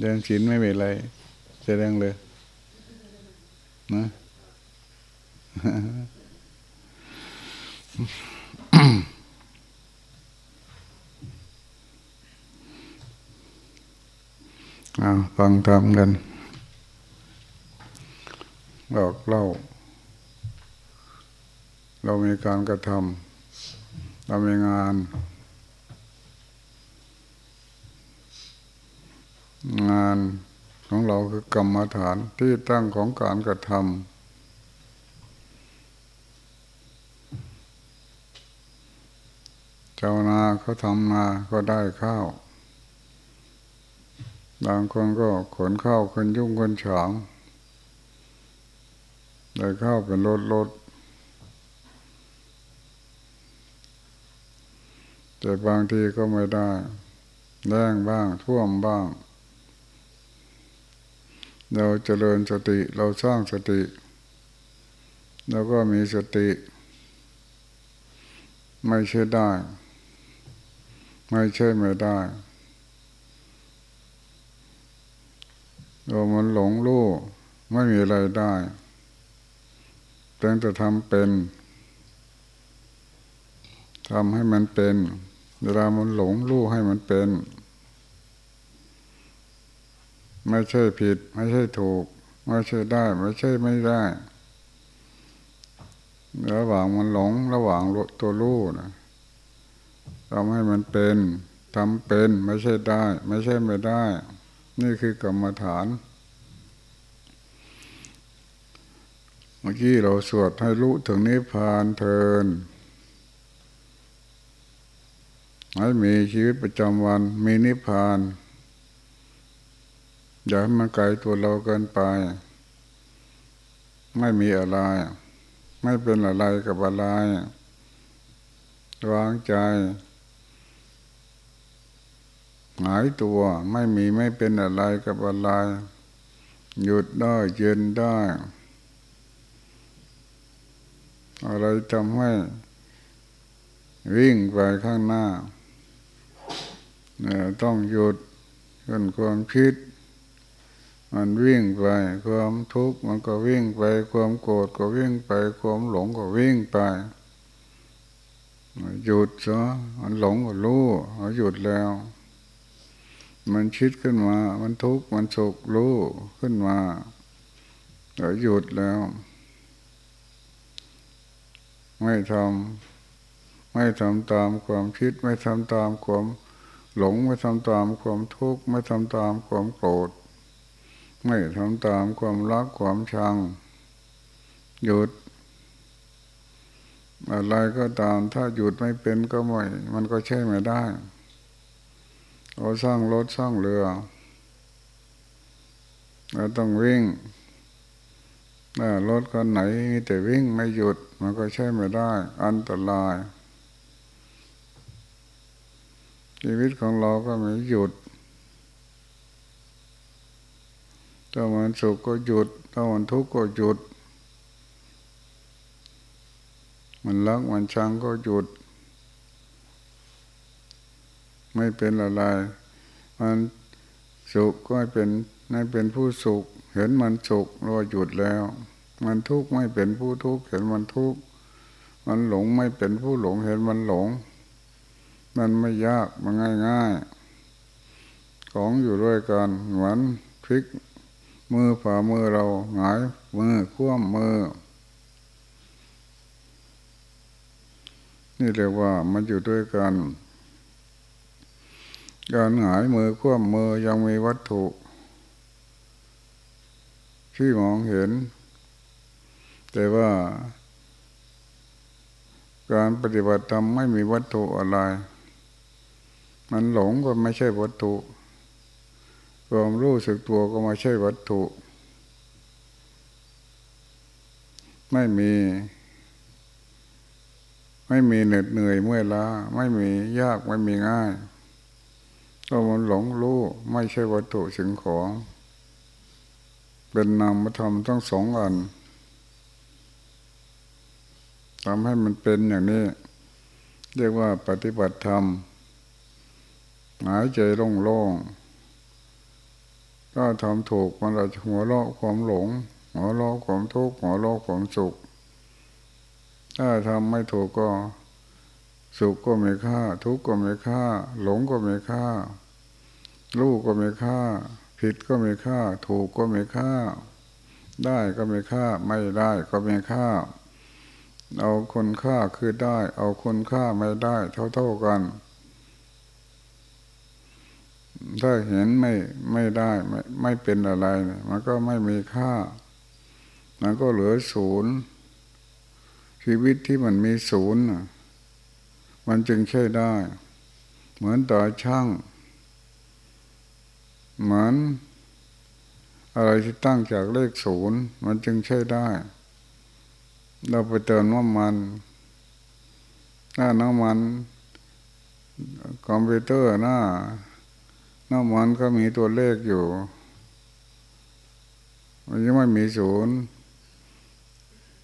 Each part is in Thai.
เดินศีลไม่เป็นไรแสดงเลยนะอาฟังทำกันบอกเล่า เรามีการกระทำเรามีงาน งานของเราคือกรรมฐานที่ตั้งของการกระทำเจ้านาเขาทำนาก็ได้ข้าว บางคนก็ขนข้าวคนยุ่งคนฉางได้ข้าวเป็นรถรถแต่บางทีก็ไม่ได้แรงบ้างท่วมบ้าง เราเจริญสติเราสร้างสติ แล้วก็มีสติ ไม่ใช่ได้ ไม่ใช่ไม่ได้เรามันหลงรู้ไม่มีอะไรได้แต่จะทำเป็นทำให้มันเป็น เวลามันหลงรู้ให้มันเป็น ไม่ใช่ผิด ไม่ใช่ถูก ไม่ใช่ได้ ไม่ใช่ไม่ได้ระหว่างมันหลงระหว่างตัวรู้นะทำให้มันเป็นทำเป็นไม่ใช่ได้ ไม่ใช่ไม่ได้ นี่คือกรรมฐาน เมื่อกี้เราสวดให้รู้ถึงนิพพานเทินให้มีชีวิตประจำวันมีนิพพาน อย่าให้มันไกลตัวเราเกินไป ไม่มีอะไร ไม่เป็นอะไรกับอะไร วางใจ หายตัวไม่มีไม่เป็นอะไรกับอะไร หยุดได้เย็นได้ อะไรทำให้ วิ่งไปข้างหน้า ต้องหยุดจนความคิด มันวิ่งไป ความทุกข์มันก็วิ่งไป ความโกรธก็วิ่งไป ความหลงก็วิ่งไปหยุดซะมันหลงก็รู้หยุดแล้ว มันคิดขึ้นมา มันทุกข์มันสุขรู้ขึ้นมาหยุดแล้ว ไม่ทำไม่ทำตามความคิด ไม่ทำตามความหลง ไม่ทำตามความทุกข์ ไม่ทำตามความโกรธ ไม่ทำตามความรักความชัง หยุด อะไรก็ตาม ถ้าหยุดไม่เป็นก็ไม่ มันก็ใช่ไม่ได้เราสร้างรถสร้างเรือเราต้องวิ่งถ้ารถคันไหนมีแต่วิ่งไม่หยุด มันก็ใช่ไม่ได้ อันตรายชีวิตของเราก็ไม่หยุด ถ้ามันสุขก็หยุด ถ้ามันทุกข์ก็หยุด มันรักมันชังก็หยุด ไม่เป็นอะไรมันสุขก็เป็นไม่เป็นผู้สุข เห็นมันสุขเราหยุดแล้ว มันทุกข์ไม่เป็นผู้ทุกข์เห็นมันทุกข์มันหลงไม่เป็นผู้หลงเห็นมันหลง มันไม่ยากมันง่ายง่ายของอยู่ด้วยกันเหมือนพริก มือฝ่ามือเราหงายมือคว่ำมือ นี่เรียกว่ามันอยู่ด้วยกัน การหงายมือคว่ำมือยังมีวัตถุที่มองเห็น แต่ว่า การปฏิบัติธรรมไม่มีวัตถุอะไร มันหลงก็ไม่ใช่วัตถุ ความรู้สึกตัวก็ไม่ใช่วัตถุ ไม่มี ไม่มีเหน็ดเหนื่อยเมื่อยล้า ไม่มียากไม่มีง่ายก็มันหลงรู้ไม่ใช่วัตถุสิ่งของ เป็นนามธรรมทั้งสองอันทำให้มันเป็นอย่างนี้ เรียกว่าปฏิบัติธรรมหายใจโล่งๆ ถ้าทำถูกมันเราจะหัวเราะความหลง หัวเราะความทุกข์หัวเราะความสุข ถ้าทำไม่ถูกก็ สุขก็ไม่ค่า ทุกข์ก็ไม่ค่า หลงก็ไม่ค่า ลูกก็ไม่ค่า ผิดก็ไม่ค่า ถูกก็ไม่ค่า ได้ก็ไม่ค่า ไม่ได้ก็ไม่ค่า เอาคนค่าคือได้ เอาคนค่าไม่ได้เท่าๆกัน ถ้าเห็นไม่ไม่ได้ไม่ไม่เป็นอะไรมันก็ไม่มีค่า มันก็เหลือศูนย์ชีวิตที่มันมีศูนย์มันจึงใช่ได้ เหมือนต่อช่าง เหมือนอะไรที่ตั้งจากเลขศูนย์มันจึงใช่ได้ เราไปเติมน้ำมันหน้าน้ำมัน คอมพิวเตอร์หน้า น้ำมันก็มีตัวเลขอยู่ มันยังไม่มีศูนย์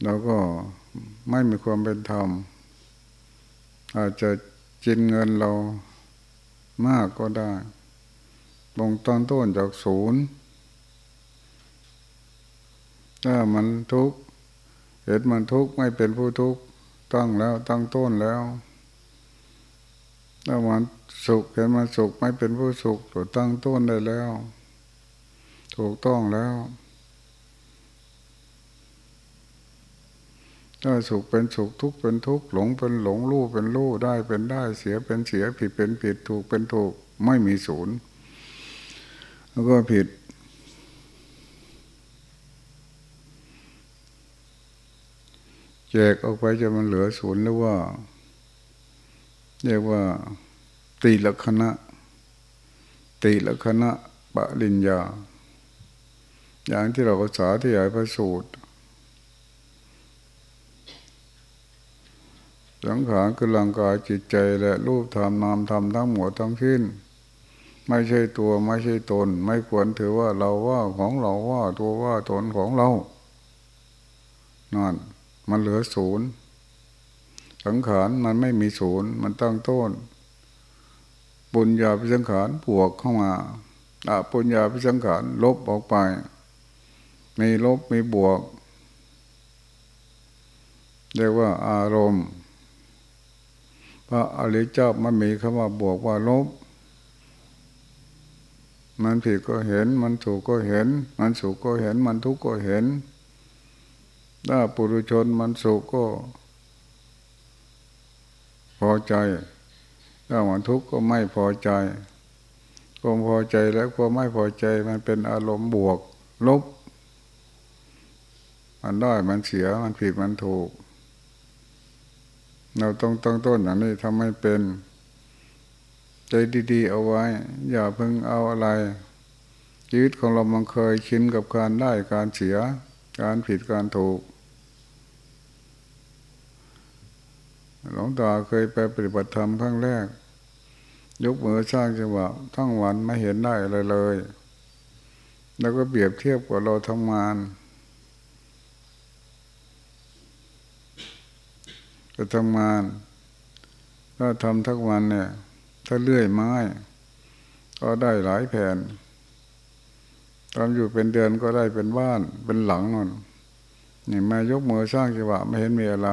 เราก็ไม่มีความเป็นธรรม อาจจะจินเงินเรามากก็ได้ลงต้นต้นจากศูนย์ถ้ามันทุกข์เห็นมันทุกข์ไม่เป็นผู้ทุกข์ตั้งแล้วตั้งต้นแล้ว ถ้ามันสุขเห็นมันสุขไม่เป็นผู้สุขตัวตั้งต้นได้แล้ว ถูกต้องแล้ว ถ้าสุขเป็นสุขทุกข์เป็นทุกข์หลงเป็นหลงรู้เป็นรู้ได้เป็นได้เสียเป็นเสียผิดเป็นผิดถูกเป็นถูกไม่มีศูนย์แล้วก็ผิดแจกออกไปจะมันเหลือศูนย์หรือว่า เรียกว่าตีละคณะ ตีละคณะปริญญา อย่างที่เราภาษาที่ใหญ่พระสูตรสังขารคือร่างกายจิตใจและรูปธรรมนามธรรมทั้งหมดทั้งสิ้น ไม่ใช่ตัวไม่ใช่ตน ไม่ควรถือว่าเราว่าของเราว่าตัวว่าตนของเรานั่นมันเหลือศูนย์ สังขารมันไม่มีศูนย์มันตั้งต้น ปุญญาพิสังขารบวกเข้ามาอะปุญญาพิสังขารลบออกไป มีลบมีบวก เรียกว่าอารมณ์ พระอริยเจ้ามันมีคำว่าบวกว่าลบ มันผิดก็เห็น มันถูกก็เห็น มันสุขก็เห็น มันทุกข์ก็เห็น ถ้าปุถุชนมันสุขก็ พอใจถ้ามันทุกข์ก็ไม่พอใจความพอใจแล้วความไม่พอใจมันเป็นอารมณ์บวก ลบ มันได้มันเสียมันผิดมันถูก เราต้องตั้งต้นอย่างนี้ทำให้เป็น ใจดีๆเอาไว้ อย่าเพิ่งเอาอะไรชีวิตของเรามันเคยชินกับการได้การเสีย การผิดการถูก หลวงตาเคยไปปฏิบัติธรรมครั้งแรก ยกมือสร้างจังหวะทั้งวันไม่เห็นได้อะไรเลย แล้วก็เปรียบเทียบกับเราทำงานจะทำงานถ้าทำทั้งวันเนี่ย ถ้าเลื่อยไม้ ก็ได้หลายแผ่นทำอยู่เป็นเดือนก็ได้เป็นบ้านเป็นหลังนอนนี่มายกมือสร้างจังหวะไม่เห็นมีอะไร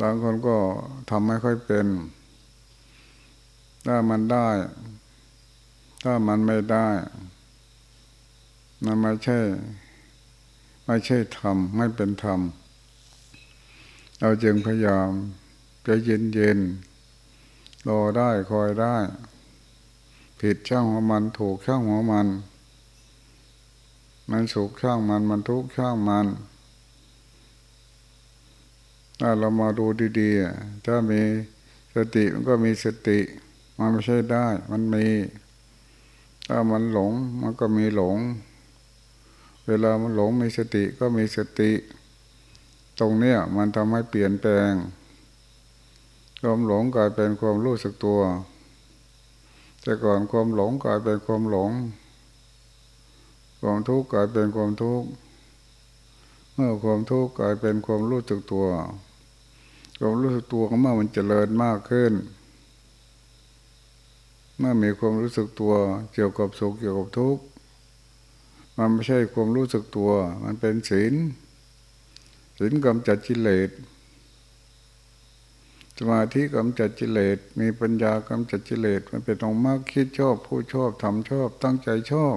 บางคนก็ทำไม่ค่อยเป็น ถ้ามันได้ ถ้ามันไม่ได้มันไม่ใช่ ไม่ใช่ธรรมไม่เป็นธรรม เราจึงพยายามจะเย็นเย็นรอได้คอยได้ ผิดช่างหัวมันถูกช่างหัวมัน มันสุขช่างมันมันทุกข์ช่างมัน ถ้าเรามาดูดีๆ ถ้ามีสติมันก็มีสติ มันไม่ใช่ได้ มันมี ถ้ามันหลงมันก็มีหลง เวลามันหลงมีสติก็มีสติ ตรงเนี้ยมันทำให้เปลี่ยนแปลงความหลงกลายเป็นความรู้สึกตัว แต่ก่อนความหลงกลายเป็นความหลง ความทุกข์กลายเป็นความทุกข์ เมื่อความทุกข์กลายเป็นความรู้สึกตัว ความรู้สึกตัวของมันมันเจริญมากขึ้น เมื่อมีความรู้สึกตัวเกี่ยวกับสุขเกี่ยวกับทุกข์มันไม่ใช่ความรู้สึกตัว มันเป็นศีลศีลกำจัดกิเลสสมาธิกำจัดกิเลสมีปัญญากำจัดกิเลสมันเป็นตรงมากคิดชอบผู้ชอบทำชอบตั้งใจชอบ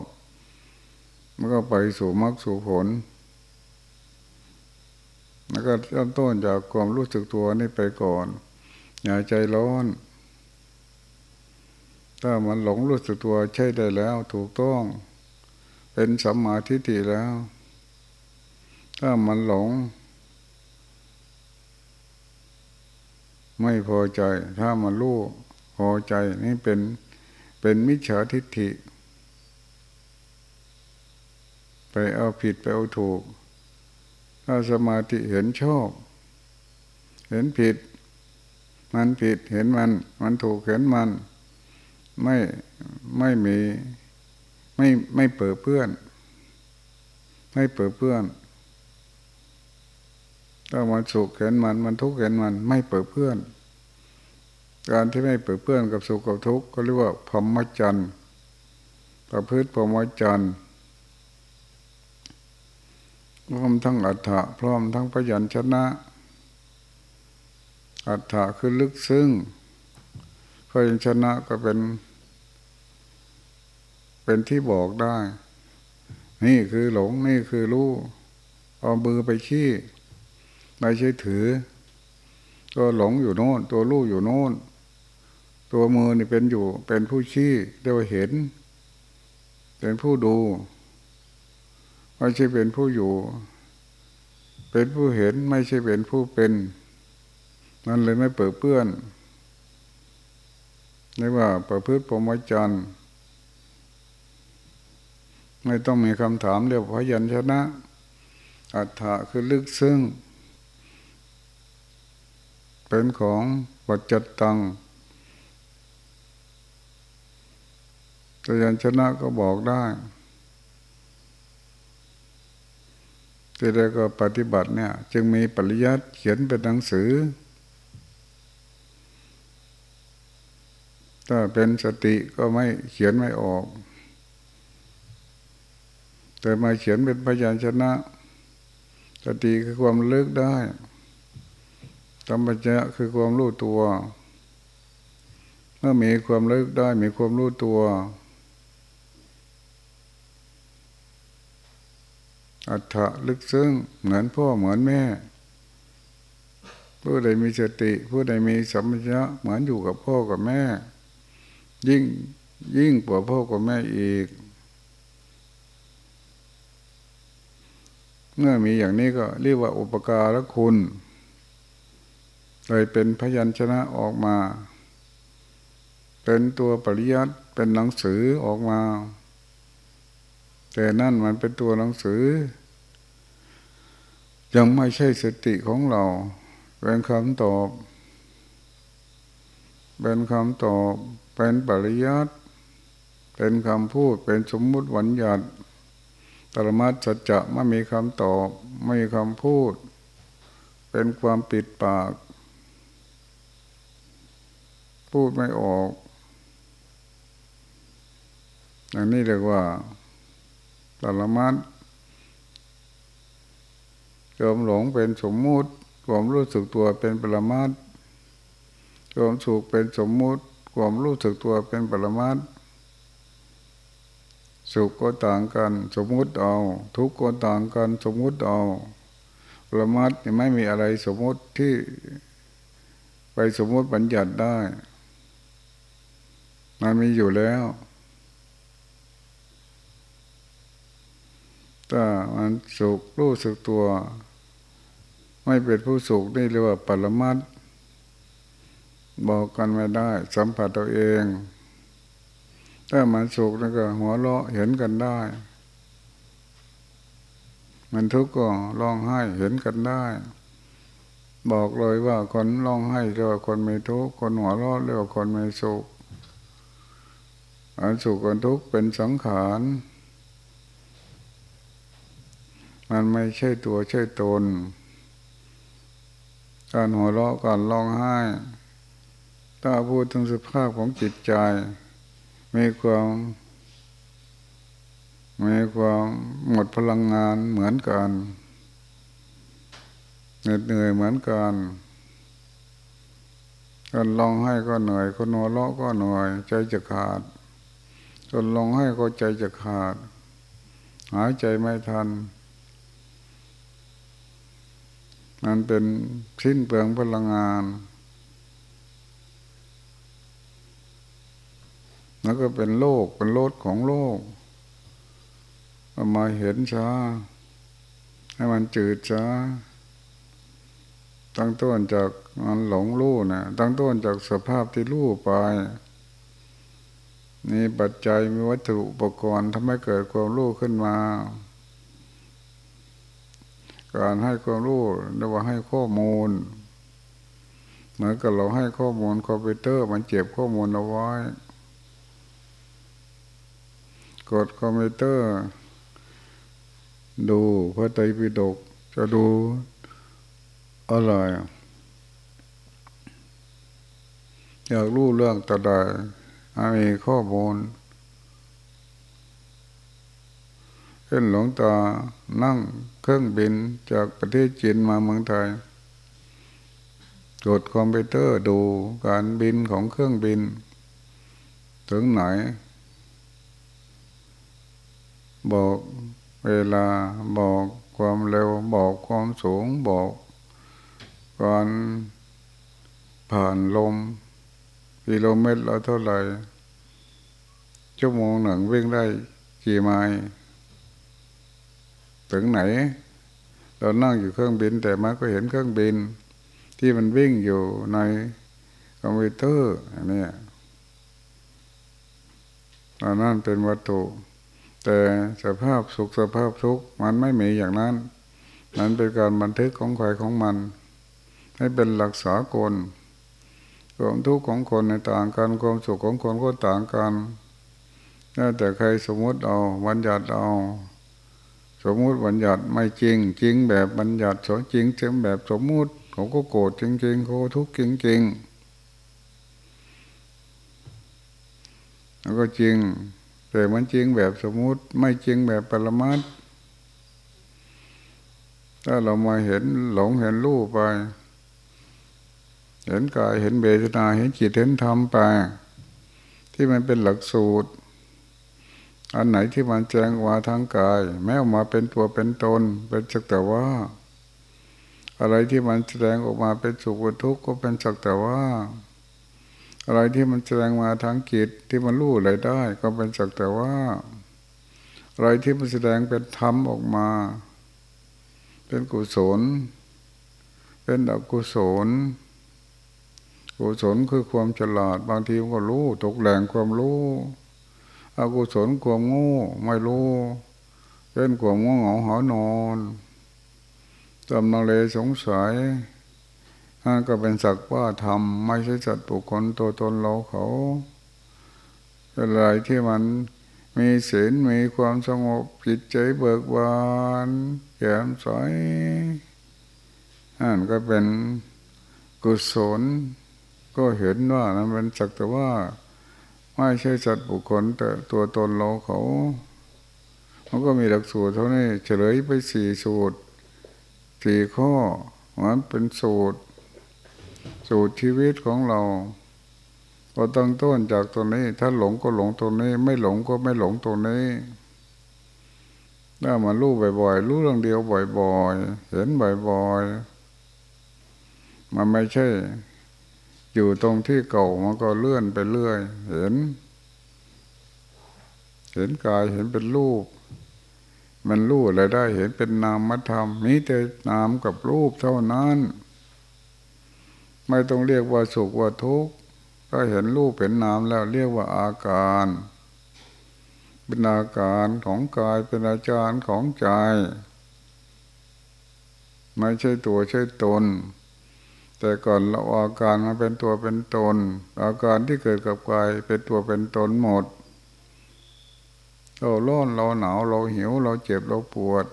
มันก็ไปสู่มรรคสู่ผล แล้วก็เริ่มต้นจากความรู้สึกตัวนี่ไปก่อน อย่าใจร้อน ถ้ามันหลงรู้สึกตัวใช่ได้แล้วถูกต้อง เป็นสัมมาทิฏฐิแล้ว ถ้ามันหลง ไม่พอใจ ถ้ามันรู้พอใจนี่เป็นเป็นมิจฉาทิฏฐิ ไปเอาผิดไปเอาถูก ถ้าสมาธิเห็นชอบ เห็นผิด มันผิดเห็นมัน มันถูกเห็นมัน ไม่ไม่มีไม่ไม่เปิดเพื่อน ไม่เปิดเพื่อนถ้ามันสุขเห็นมันมันทุกข์เห็นมัน ไม่เปิดเพื่อน การที่ไม่เปิดเพื่อนกับสุขกับทุกข์ก็เรียกว่าพรหมจรรย์ประพฤติพรหมจรรย์ พร้อมทั้งอัฏฐะพร้อมทั้งพยัญชนะ อัฏฐะคือลึกซึ้งพยัญชนะก็เป็น เป็นที่บอกได้ นี่คือหลงนี่คือรู้เอามือไปขี้ไม่ใช่ถือ ตัวหลงอยู่โน่น ตัวรู้อยู่โน่น ตัวมือนี่เป็นอยู่ เป็นผู้ชี้เรียกว่าเห็น เป็นผู้ดู ไม่ใช่เป็นผู้อยู่ เป็นผู้เห็นไม่ใช่เป็นผู้เป็นนั่นเลยไม่เปิดเปื้อนเรียกว่าประพฤติปรมจันไม่ต้องมีคำถามเรียกพยัญชนะ อัฏฐะคือลึกซึ้งเป็นของปัจจตังพยัญชนะก็บอกได้ ทีแรกก็ปฏิบัติเนี่ย จึงมีปริยัติเขียนเป็นหนังสือ ถ้าเป็นสติก็ไม่เขียนไม่ออก แต่มาเขียนเป็นพยัญชนะ สติคือความเลิกได้ธรรมะคือความรู้ตัว เมื่อมีความเลิกได้มีความรู้ตัว อัฏฐะลึกซึ้งเหมือนพ่อเหมือนแม่ ผู้ใดมีสติ ผู้ใดมีสัมผัสเหมือนอยู่กับพ่อกับแม่ ยิ่งยิ่งกว่าพ่อกับแม่อีก เมื่อมีอย่างนี้ก็เรียกว่าอุปการะคุณเลยเป็นพยัญชนะออกมา เป็นตัวปริยัติเป็นหนังสือออกมา แต่นั่นมันเป็นตัวหนังสือ ยังไม่ใช่สติของเราเป็นคำตอบ เป็นคำตอบ เป็นปริยัติเป็นคำพูดเป็นสมมุติวัญญัติปรมาจัจจะไม่มีคำตอบ ไม่มีคำพูด เป็นความปิดปาก พูดไม่ออกอันนี้เรียกว่า ปรมัตความหลงเป็นสมมุติความรู้สึกตัวเป็นปรมัตความสุขเป็นสมมุติ ความรู้สึกตัวเป็นปรมัตสุขก็ต่างกัน สมมุติเอา ทุกข์ก็ต่างกัน สมมุติเอาปรมัตไม่มีอะไรสมมุติที่ไปสมมุติบัญญัติได้ มันมีอยู่แล้ว ถ้ามันสุขรู้สึกตัว ไม่เป็นผู้สุขนี่เรียกว่าปรมัตบอกกันไม่ได้ สัมผัสตัวเอง ถ้ามันสุขแล้วก็หัวเราะเห็นกันได้ มันทุกข์ก็ร้องไห้เห็นกันได้ บอกเลยว่าคนร้องไห้เรียกว่าคนไม่ทุกข์คนหัวเราะเรียกว่าคนไม่สุขอันสุขคนทุกข์เป็นสังขาร มันไม่ใช่ตัวใช่ตน การหัวเราะการร้องไห้ ถ้าพูดถึงสภาพของจิตใจ มีความมีความหมดพลังงานเหมือนกันเหน็ดเหนื่อยเหมือนกันคนลองให้ก็เหนื่อยคนหัวเราะก็เหนื่อย ใจจะขาดคนลองให้ก็ใจจะขาด หายใจไม่ทัน มันเป็นชิ้นเปลืองพลังงาน แล้วก็เป็นโลกเป็นโลดของโลกมาเห็นช้า ให้มันจืดช้า ตั้งต้นจากมันหลงรู้นะตั้งต้นจากสภาพที่รู้ไปนี่ปัจจัยมีวัตถุอุปกรณ์ทำให้เกิดความรู้ขึ้นมา การให้ความรู้เรียกว่าให้ข้อมูล เหมือนกับเราให้ข้อมูลคอมพิวเตอร์มันเก็บข้อมูลเอาไว้ กดคอมพิวเตอร์ ดูพระไตรปิฎกจะดูอะไรอยากรู้เรื่องต่อใดมีข้อมูลเช่นหลวงตานั่งเครื่องบินจากประเทศจีนมาเมืองไทยกดคอมพิวเตอร์ดูการบินของเครื่องบิน ถึงไหน บอกเวลาบอกความเร็วบอกความสูงบอกการผ่านลมกิโลเมตรละเท่าไหร่ชั่วโมงหนึ่งวิ่งได้กี่ไมล์ ถึงไหน เรานั่งอยู่เครื่องบิน แต่มาก็เห็นเครื่องบิน ที่มันวิ่งอยู่ในคอมพิวเตอร์อันนี้อันนั้นเป็นวัตถุ แต่สภาพสุขสภาพทุกข์มันไม่มีอย่างนั้น นั้นเป็นการบันทึกของใครของมัน ให้เป็นหลักษากลความทุกข์ของคนในต่างกันความสุขของคนก็ต่างกันแต่ใครสมมติเอาบัญญัติเอา สมมุติบัญญัติไม่จริง จริงแบบบัญญัติสจริงจริงแบบสมมุติเขาก็โกรธจริงๆเขาทุกข์จริงๆแล้วก็จริง แต่มันจริงแบบสมมุติ ไม่จริงแบบปรมัตถ้าเรามาเห็นหลงเห็นรูปไป เห็นกายเห็นเบทนาเห็นจิตเห็นธรรมไป ที่มันเป็นหลักสูตร อันไหนที่มันแจ้งว่าทางกาย แม้ออกมาเป็นตัวเป็นตน เป็นสักแต่ว่า อะไรที่มันแสดงออกมาเป็นสุขทุกข์ก็เป็นสักแต่ว่า อะไรที่มันแสดงมาทางจิตที่มันรู้อะไรได้ ก็เป็นสักแต่ว่า อะไรที่มันแสดงเป็นธรรมออกมา เป็นกุศล เป็นอกุศลกุศลคือความฉลาด บางทีก็รู้ตกแหล่งความรู้ อกุศลความงูไม่รู้เป็นความง่วงเหงาหอนอนจำนังเลสงสัยนั่นก็เป็นสักว่าทำไม่ใช่สัตุคคลตัวตนเราเขาอะไรที่มันมีศีลมีความสงบจิตใจเบิกบานแจ่มใสนั่นก็เป็นกุศลก็เห็นว่านั้นเป็นสักแต่ว่า ไม่ใช่สัตว์บุคคลแต่ตัวตนเราเขามันก็มีหลักสูตรเท่านี้เฉลยไปสี่สูตรสี่ข้อมันเป็นสูตร สูตรชีวิตของเราเราตั้งต้นจากตรงนี้ ถ้าหลงก็หลงตรงนี้ ไม่หลงก็ไม่หลงตรงนี้ถ้ามารู้บ่อยๆรู้เรื่องเดียวบ่อยๆ เห็นบ่อยๆ มันไม่ใช่ อยู่ตรงที่เก่ามันก็เลื่อนไปเรื่อย เห็น เห็นกายเห็นเป็นรูป มันรูปอะไรได้ เห็นเป็นนามธรรมมีแต่นามกับรูปเท่านั้น ไม่ต้องเรียกว่าสุขว่าทุกข์ก็เห็นรูปเป็นนามแล้วเรียกว่าอาการเป็นอาการของกายเป็นอาจารย์ของใจ ไม่ใช่ตัวใช่ตน แต่ก่อนเราอาการมาเป็นตัวเป็นตน อาการที่เกิดกับกายเป็นตัวเป็นตนหมดเราร้อนเราหนาวเราหิวเราเจ็บเราปวด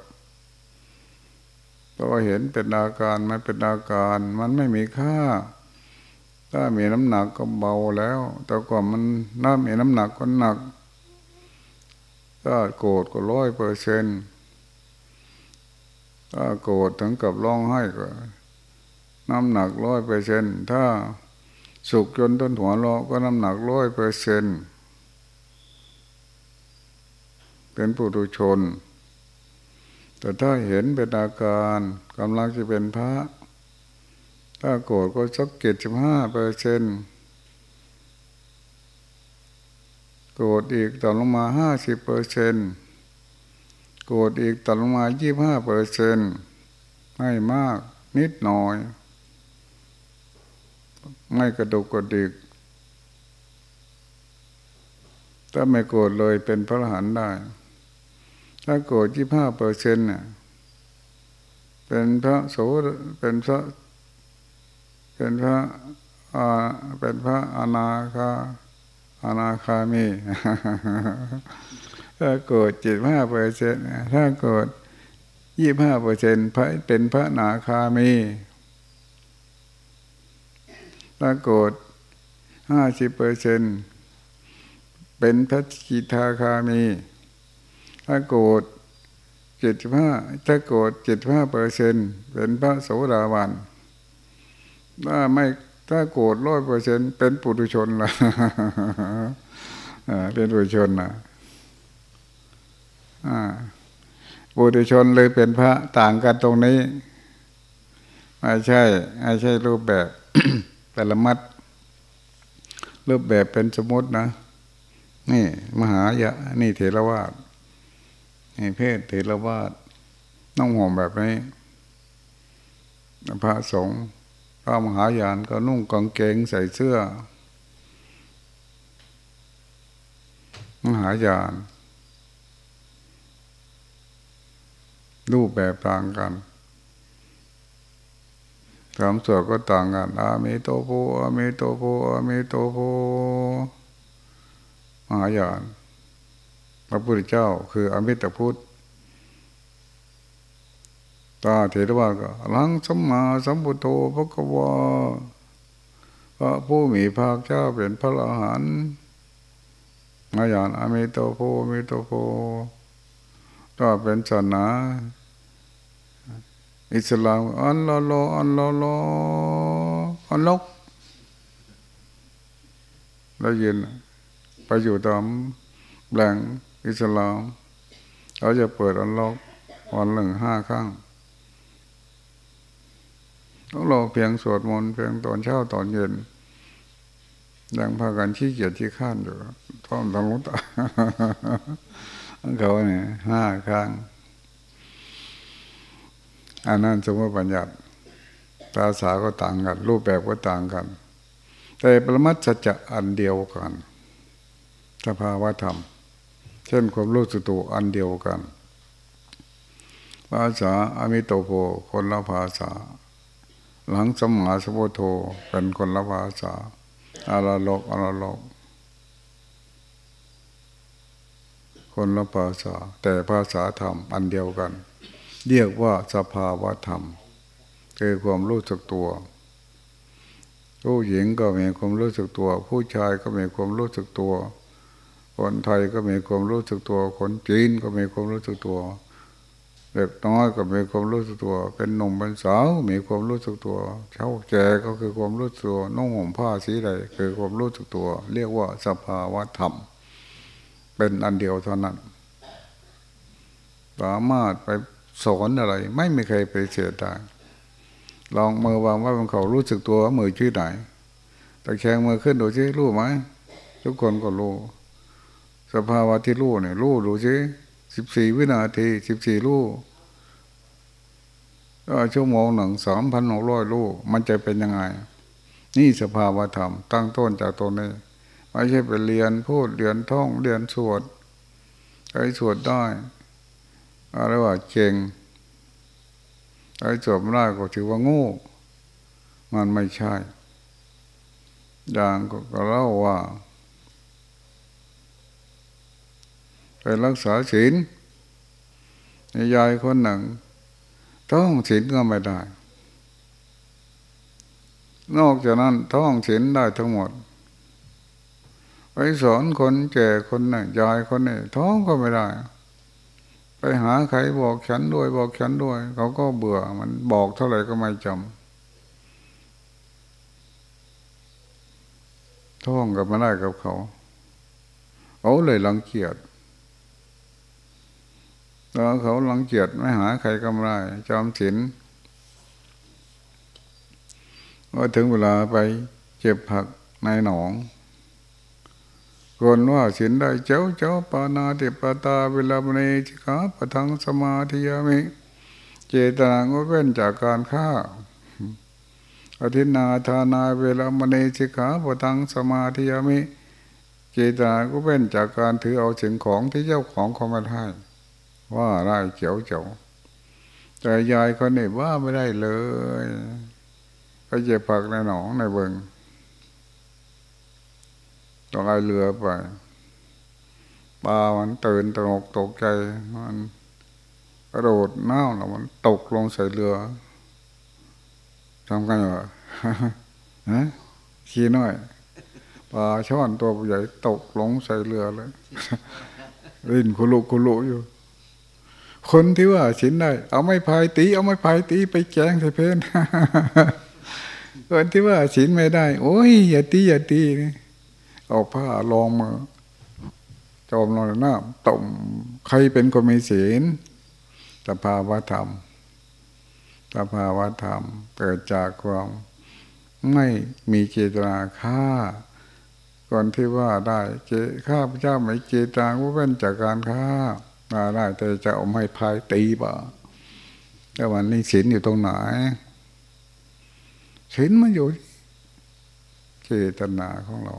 เราเห็นเป็นอาการมันเป็นอาการมันไม่มีค่า ถ้ามีน้ำหนักก็เบาแล้ว แต่ก่อนมันน่ามีน้ำหนักก็หนักถ้าโกรธก็ร้อยเปอร์เซ็นต์ถ้าโกรธถึงกับร้องไห้ก็ น้ำหนักร้อยเปอร์เซ็นต์ถ้าสุขจนต้นหัวเราะก็น้ำหนักร้อยเปอร์เซ็นต์เป็นปุถุชน แต่ถ้าเห็นเป็นอาการกำลังจะเป็นพระ ถ้าโกรธก็สักเกตสิบห้าเปอร์เซ็นต์โกรธอีกต่ำลงมาห้าสิบเปอร์เซ็นต์โกรธอีกต่ำลงมายี่ห้าเปอร์เซ็นต์ไม่มากนิดหน่อย ไม่กระดุกกระดิก ถ้าไม่โกรธเลยเป็นพระอรหันต์ได้ ถ้าโกรธยี่ห้าเปอร์เซ็นต์เนี่ยเป็นพระโสเป็นพระเป็นพระอาเป็นพระอนาคาอนาคามีถ้าโกรธจิตห้าเปอร์เซ็นต์ถ้าโกรธยี่ห้าเปอร์เซ็นต์เป็นพระนาคามี ถ้าโกรธห้าสิบเปอร์เซ็นเป็นพระกิทาคามี ถ้าโกรธเจ็ดสิบห้าถ้าโกรธเจ็ดห้าเปอร์เซ็นเป็นพระโสดาบันถ้าไม่ถ้าโกรธร้อยเปอร์เซ็นเป็นปุถุชนละเป็นปุถุชนนะปุถุชนเลยเป็นพระต่างกันตรงนี้ ไม่ใช่ ไม่ใช่รูปแบบ แต่ละมัดรูปแบบเป็นสมมตินะ นี่ มหายะ นี่เถรวาทนี่เพศเถรวาทต้องห่วงแบบนี้พระสงฆ์พระมหายานก็นุ่งกางเกงใส่เสื้อ มหายาน รูปแบบต่างกัน คำสวดก็ต่างกันอาเมโตโพอาเมโตโพอาเมโตโพมหายานพระพุทธเจ้า คืออมิตาพุทธ แต่เถรวาทก็อะระหังสัมมาสัมพุทโธภะคะวาพระผู้มีภาคเจ้าเป็นพระอรหันต์มาอย่างอเมโตโพเมโตโพก็เป็นศาสนา อิสลามอันลอลออันลอลออันลกได้ยินไปอยู่ตามแหล่งอิสลามเขาจะเปิดอันล็อกวันหนึ่งห้าครั้งเราเพียงสวดมนต์เพียงตอนเช้าตอนเย็นยังพากันชี้เกียจชี้ข้านอยู่ท่อมทางลุตาเขาเนี่ยห้าครั้ง อันนั้นสมมติปัญญาภาษาก็ต่างกัน รูปแบบก็ต่างกัน แต่ปรมัตสัจอันเดียวกันสภาวะธรรม เช่นความรู้สึกตัวอันเดียวกัน ภาษาอมิโตโพคนละภาษา หลังสมาสมุโทเป็นคนละภาษาอาราโลกอาราโลกคนละภาษา แต่ภาษาธรรมอันเดียวกัน เรียกว่าสภาวะธรรมคือความรู้สึกตัวผู้หญิงก็มีความรู้สึกตัว ผู้ชายก็มีความรู้สึกตัว คนไทยก็มีความรู้สึกตัว คนจีนก็มีความรู้สึกตัว เด็กน้อยก็มีความรู้สึกตัว เป็นหนุ่มเป็นสาวมีความรู้สึกตัวเช่าแก่ก็คือความรู้สึกตัวนุ่งห่มผ้าสีใดคือความรู้สึกตัว เรียกว่าสภาวะธรรม เป็นอันเดียวเท่านั้นสามารถไป สอนอะไร ไม่มีใครไปเสียได้ลองมือวางว่าเป็นเขารู้สึกตัวมือชื่อไหนต่แขงมือขึ้นดูซิรู้ไหมทุกคนก็รู้ สภาวะที่รู้เนี่ยรู้ดูซิสิบสี่วินาทีสิบสี่ลูกก็ชั่วโมงหนึ่งสามพันหกร้อยลูกมันจะเป็นยังไง นี่สภาวะธรรม ตั้งต้นจากตัวนี้ไม่ใช่ไปเรียนพูดเรียนท่องเรียนสวดใครสวดได้ อะไรว่าเก่งใครสวดไม่ได้ก็ถือว่าโง่ มันไม่ใช่อย่างก็เล่าว่าไปรักษาศีลยายคนหนึ่ง ท้องศีลก็ไม่ได้ นอกจากนั้นท้องศีลได้ทั้งหมด ไปสอนคนแก่คนน่ะยายคนนี่ท้องก็ไม่ได้ ไปหาใครบอกฉันด้วย บอกฉันด้วย เขาก็เบื่อมันบอกเท่าไหร่ก็ไม่จำท้องกับไม่ได้กับเขาเขาเลยรังเกียจแล้วเขารังเกียจไม่หาใครก็ไม่ได้จอมฉินว่าถึงเวลาไปเจ็บผักในหนอง คนว่าสินได้เจ้าเจ้าปานาติปตาเวลาเนชิกาปทังสมาธิยามิ เจตนางดเว้นจากการฆ่าอธินาทานาเวลามเนชิกาปทังสมาธิยามิ เจตนาก็เว้นจากการถือเอาสิ่งของที่เจ้าของเขามาให้ว่าได้เจียวเจียวแต่ยายคนนี้ว่าไม่ได้เลยไปเจ็บผักในหนองในเบิง ต้องไอเรือไปปลามันตื่นตกตกใจมันกระโดดน้ำแล้วมันตกลงใส่เรือทำกันเหรอฮะขี้น้อยปลาช่อนตัวใหญ่ตกลงใส่เรือเลยรินคุลุคุลุอยู่ คนที่ว่าสินได้ เอาไม่พายตี เอาไม่พายตีไปแจ้งใส่เพนคนที่ว่าสินไม่ได้ โอ้ยอย่าตีอย่าตีนี่ เอาผ้าลองมือจอมลงหน้าต่มใครเป็นคนมีศีลสภาวะธรรมสภาวะธรรมเกิดจากความไม่มีเจตนาฆ่าก่อนที่ว่าได้เจข้าพเจ้าไม่เจตนาว่าเป็นจากการฆ่ามาได้แต่จะเอาไม่พายตีบ่าแต่วันนี้ศีลอยู่ตรงไหนศีลมันอยู่เจตนาของเรา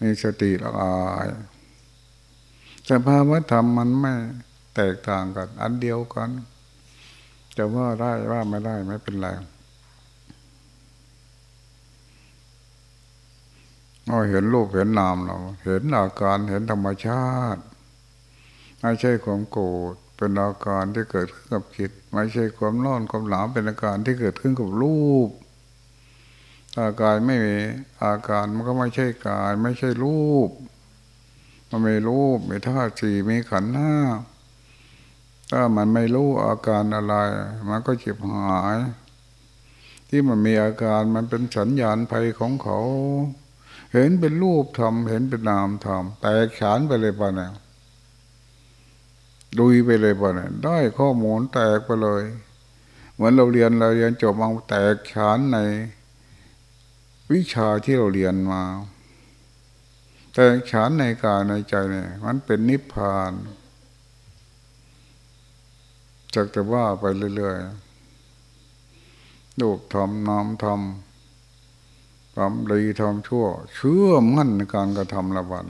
มีสติละอายสภาวะธรรมมันไม่แตกต่างกัน อันเดียวกันจะว่าได้ว่าไม่ได้ไม่เป็นไรเราเห็นรูปเห็นนามเรา เห็นอาการเห็นธรรมชาติ ไม่ใช่ความโกรธเป็นอาการที่เกิดขึ้นกับจิต ไม่ใช่ความร้อนความหนาวเป็นอาการที่เกิดขึ้นกับรูป อากายไม่มีอาการมันก็ไม่ใช่กาย ไม่ใช่รูป มันไม่รูปมีธาตุสี่มีขันธ์ห้าถ้ามันไม่รู้อาการอะไร มันก็เจ็บหาย ที่มันมีอาการมันเป็นสัญญาณภัยของเขา เห็นเป็นรูปทำเห็นเป็นนามทำแตกฉานไปเลยปะเนี่ยดุยไปเลยปะเนี่ยได้ข้อมูลแตกไปเลย เหมือนเราเรียนเราเรียนจบมาแตกฉานใน วิชาที่เราเรียนมา แต่ฉานในกายในใจเนี่ย มันเป็นนิพพานจากแต่ว่าไปเรื่อยๆลูกทำน้ำทำทำดีทำชั่ว เชื่อมั่นในการกระทำละบัด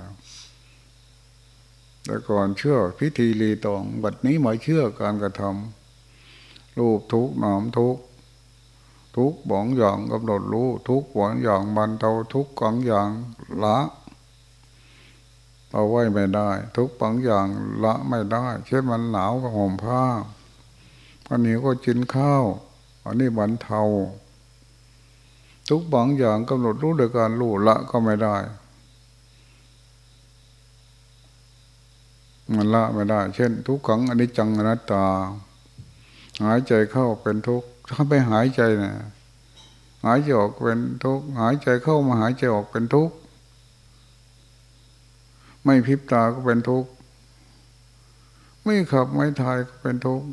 แต่ก่อนเชื่อพิธีรีตอง บัดนี้มาเชื่อการกระทำรูปทุกน้ำทุก ทุกบองอย่างกำหนดรู้ ทุกบองอย่างบันเทาทุกกองอย่างละเอาไว้ไม่ได้ ทุกบางอย่างละไม่ได้เช่นมันหนาวก็ห่มผ้าอันนี้ก็กินข้าว อันนี้บันเทา ทุกบางอย่างกำหนดรู้โดยการรู้ละก็ไม่ได้ มันละไม่ได้ เช่น ทุกขังอันนี้จังอนัตตา หายใจเข้าเป็นทุกข์ ถ้าไปหายใจนะหายใจออกเป็นทุกข์หายใจเข้ามาหายใจออกเป็นทุกข์ไม่พิบตาก็เป็นทุกข์ไม่ขับไม่ทายก็เป็นทุกข์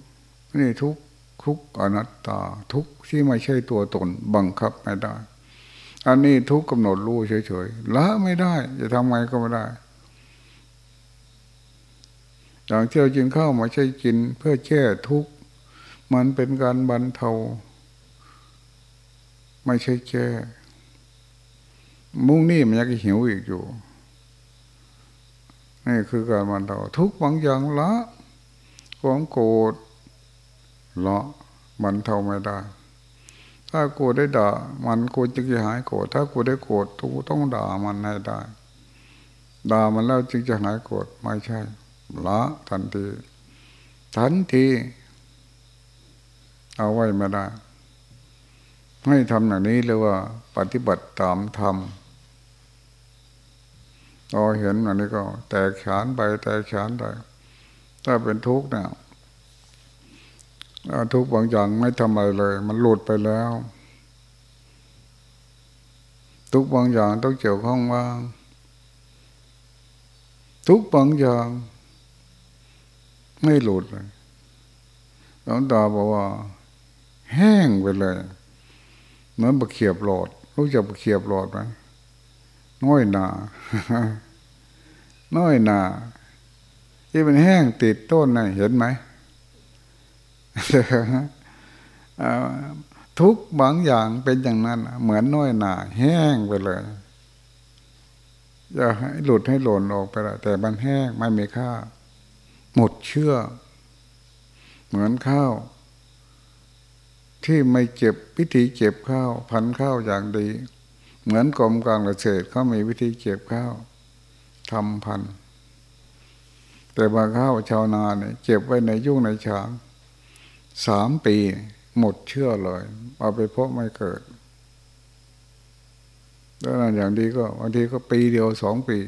นี่ทุกข์ทุกอนัตตา ทุกที่ไม่ใช่ตัวตนบังคับไม่ได้ อันนี้ทุกกำหนดรู้เฉยๆละไม่ได้ จะทำไงก็ไม่ได้อย่างที่เรากินข้าวมาใช่กินเพื่อแก้ทุกข์ มันเป็นการบรรเทา ไม่ใช่แก้มุ่งนี่มันยังหิวอีกอยู่นี่คือการบรรเทาทุกบางอย่างละความโกรธละบรรเทาไม่ได้ ถ้าโกรธได้ด่า มันโกรธจึงจะหายโกรธถ้าโกรธได้โกรธทุกต้องด่ามันให้ได้ด่ามันแล้วจึงจะหายโกรธไม่ใช่ละทันทีทันที เอาไว้ไม่ได้ ให้ทำอย่างนี้เลยว่า ปฏิบัติตามธรรมพอเห็นอันนี้ก็ แตกฉานไป แตกฉานไปถ้าเป็นทุกข์เนี่ยทุกข์บางอย่างไม่ทำอะไรเลย มันหลุดไปแล้ว ทุกบางอย่างต้องเกี่ยวข้องว่างทุกบางอย่างไม่หลุดเลยหลวงตาบอกว่า แห้งไปเลย เหมือนบะเขียบหลอด รู้จักบะเขียบหลอดไหมน้อยหนาน้อยหนาที่มันแห้งติดต้นนะเห็นไหมทุกบางอย่างเป็นอย่างนั้น เหมือนน้อยหนาแห้งไปเลยอย่าให้หลุดให้หล่นออกไปละแต่มันแห้งไม่มีค่า หมดเชื่อ เหมือนข้าว ที่ไม่เก็บวิธีเก็บข้าว พันข้าวอย่างดี เหมือนกรมการเกษตรเขามีวิธีเก็บข้าวทำพัน แต่บางข้าวชาวนาเนี่ยเก็บไว้ในยุ่งในฉางสามปีหมดเชื่อเลยเอาไปเพบไม่เกิดแล้วอย่างดีก็บางทีก็ปีเดียวสองปี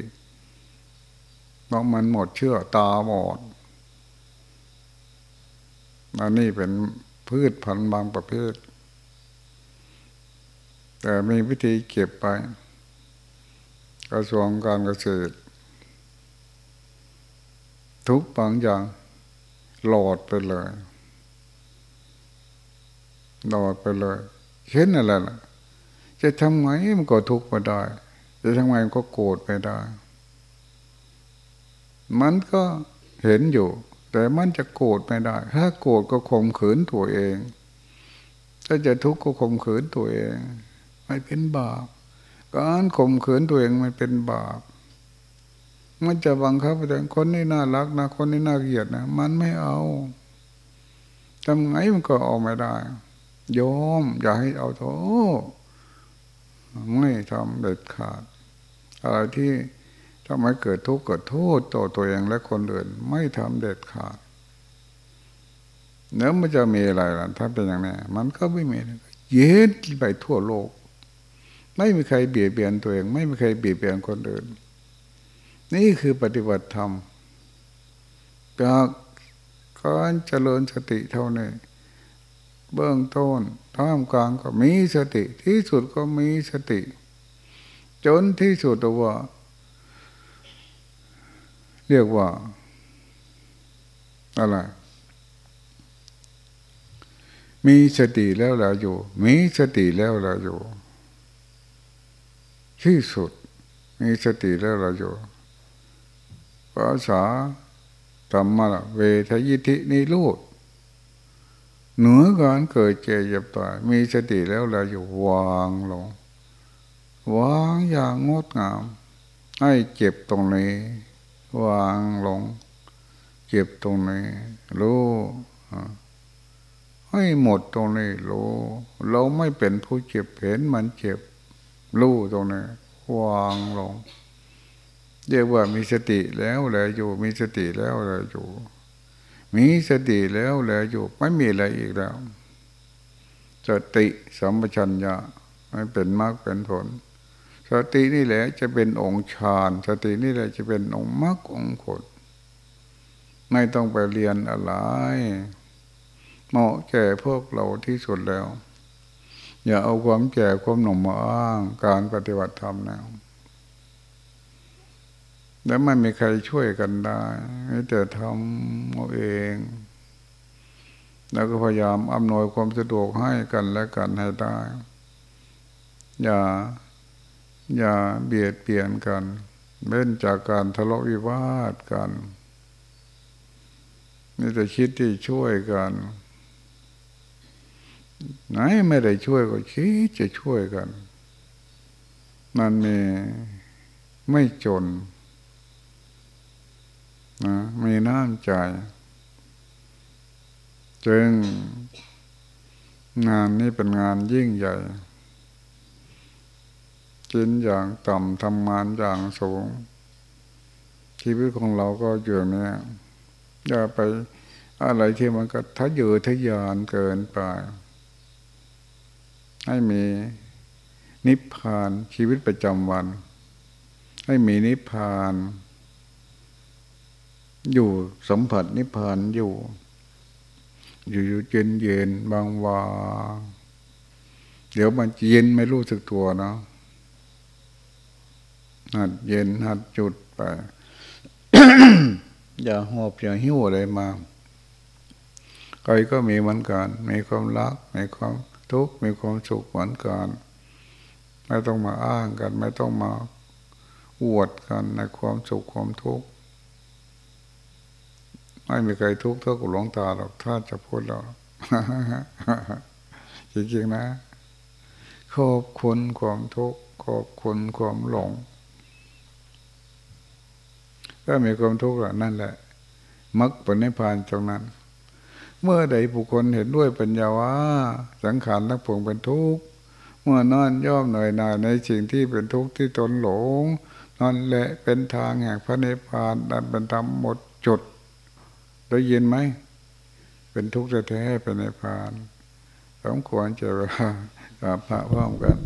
เพราะมันหมดเชื่อตาหมดอันนี้เป็น พืชพันธุ์บางประเภท แต่มีวิธีเก็บไป กระทรวงการเกษตร ทุกบางอย่างหลอดไปเลยหลอดไปเลยเช่นอะไรล่ะ จะทำไงมันก็ทุกข์ไปได้ จะทำไงมันก็โกรธไปได้ มันก็เห็นอยู่ แต่มันจะโกรธไม่ได้ ถ้าโกรธก็ข่มขืนตัวเอง ถ้าจะทุกข์ก็ข่มขืนตัวเอง ไม่เป็นบาป การข่มขืนตัวเองมันเป็นบาป มันจะบังคับแต่คนนี้น่ารักนะ คนนี้น่าเกลียดนะ มันไม่เอาทำไงมันก็เอาไม่ได้ยอมอย่าให้เอาโทษไม่ทำเด็ดขาดอะไรที่ ทำให้เกิดทุกข์เกิดโทษต่อตัวเองและคนอื่น ไม่ทำเด็ดขาดเนื้อมันจะมีอะไรล่ะ ถ้าเป็นอย่างนี้มันก็ไม่มีเย็นไปทั่วโลก ไม่มีใครเบียดเบียนตัวเอง ไม่มีใครเบียดเบียนคนอื่น นี่คือปฏิบัติธรรมจากการเจริญสติเท่านี้เบื้องต้นท่ามกลางก็มีสติ ที่สุดก็มีสติ จนที่สุดว่า เรียกว่า อะไร มีสติแล้วเราอยู่ มีสติแล้วเราอยู่ ที่สุด มีสติแล้วเราอยู่ภาษาธรรมะเวทยิธินิโรธเหนือการเกิดเจ็บเจ็บตายมีสติแล้วเราอยู่วางลงวางอย่างงดงาม ให้เจ็บตรงนี้ วางลงเจ็บตรงนี้ รู้ให้หมดตรงนี้รู้เราไม่เป็นผู้เจ็บเห็นมันเจ็บ รู้ตรงนี้วางลงเรียกว่ามีสติแล้วแหละอยู่ มีสติแล้วแหละอยู่ มีสติแล้วแลอยู่ ไม่มีอะไรอีกแล้วสติสัมปชัญญะไม่เป็นมรรคเป็นผล ตินี่แหละจะเป็นองค์ฌานสตินี่แหละจะเป็นองค์มรรคองค์ผลไม่ต้องไปเรียนอะไร เหมาะแก่พวกเราที่สุดแล้ว อย่าเอาความแก่ความหนุ่มมาอ้างการปฏิบัติธรรมแล้วแล้วไม่มีใครช่วยกันได้แต่ทำเอาเอง แล้วก็พยายามอำนวยความสะดวกให้กันและกันให้ได้ อย่า อย่าเบียดเบียนกันเบ้นจากการทะเลาะวิวาทกันนี่แต่คิดที่ช่วยกัน ไหนไม่ได้ช่วยก็คิดจะช่วยกัน มันมีไม่จนนะมีน้ำใจ จึงงานนี้เป็นงานยิ่งใหญ่ กินอย่างต่ำทำงานอย่างสูง ชีวิตของเราก็อยู่เนี่ยอย่าไปอะไรที่มันก็ทะเยอทะยานเกินไป ให้มีนิพพานชีวิตประจำวัน ให้มีนิพพาน อยู่สัมผัสนิพพานอยู่ อยู่เย็นเย็นบางวาเดี๋ยวมันเย็นไม่รู้สึกตัวเนาะ หัดเย็นหัดจุดไปอย่าหอบอย่าหิ้วอะไรมาใครก็มีเหมือนกันมีความรักมีความทุกข์มีความสุขเหมือนกันไม่ต้องมาอ้างกัน ไม่ต้องมาอวดกันในความสุขความทุกข์ไม่มีใครทุกข์เท่ากับหลวงตาหรอกถ้าจะพูดแล้วจริงๆนะขอบคุณความทุกข์ขอบคุณความหลง ก็มีความทุกข์นั่นแหละมรรคผลนิพพานตรงนั้น เมื่อใดบุคคลเห็นด้วยปัญญาว่าสังขารทั้งปวงเป็นทุกข์เมื่อนอนย่อมหน่อยหน่ายในสิ่งที่เป็นทุกข์ที่ตนหลงนั่นแหละเป็นทางแห่งพระนิพพานดันเป็นธรรมหมดจุดได้ยินไหมเป็นทุกข์แท้ๆเป็นนิพพานสมควรจะเวลาพระพร้อมกัน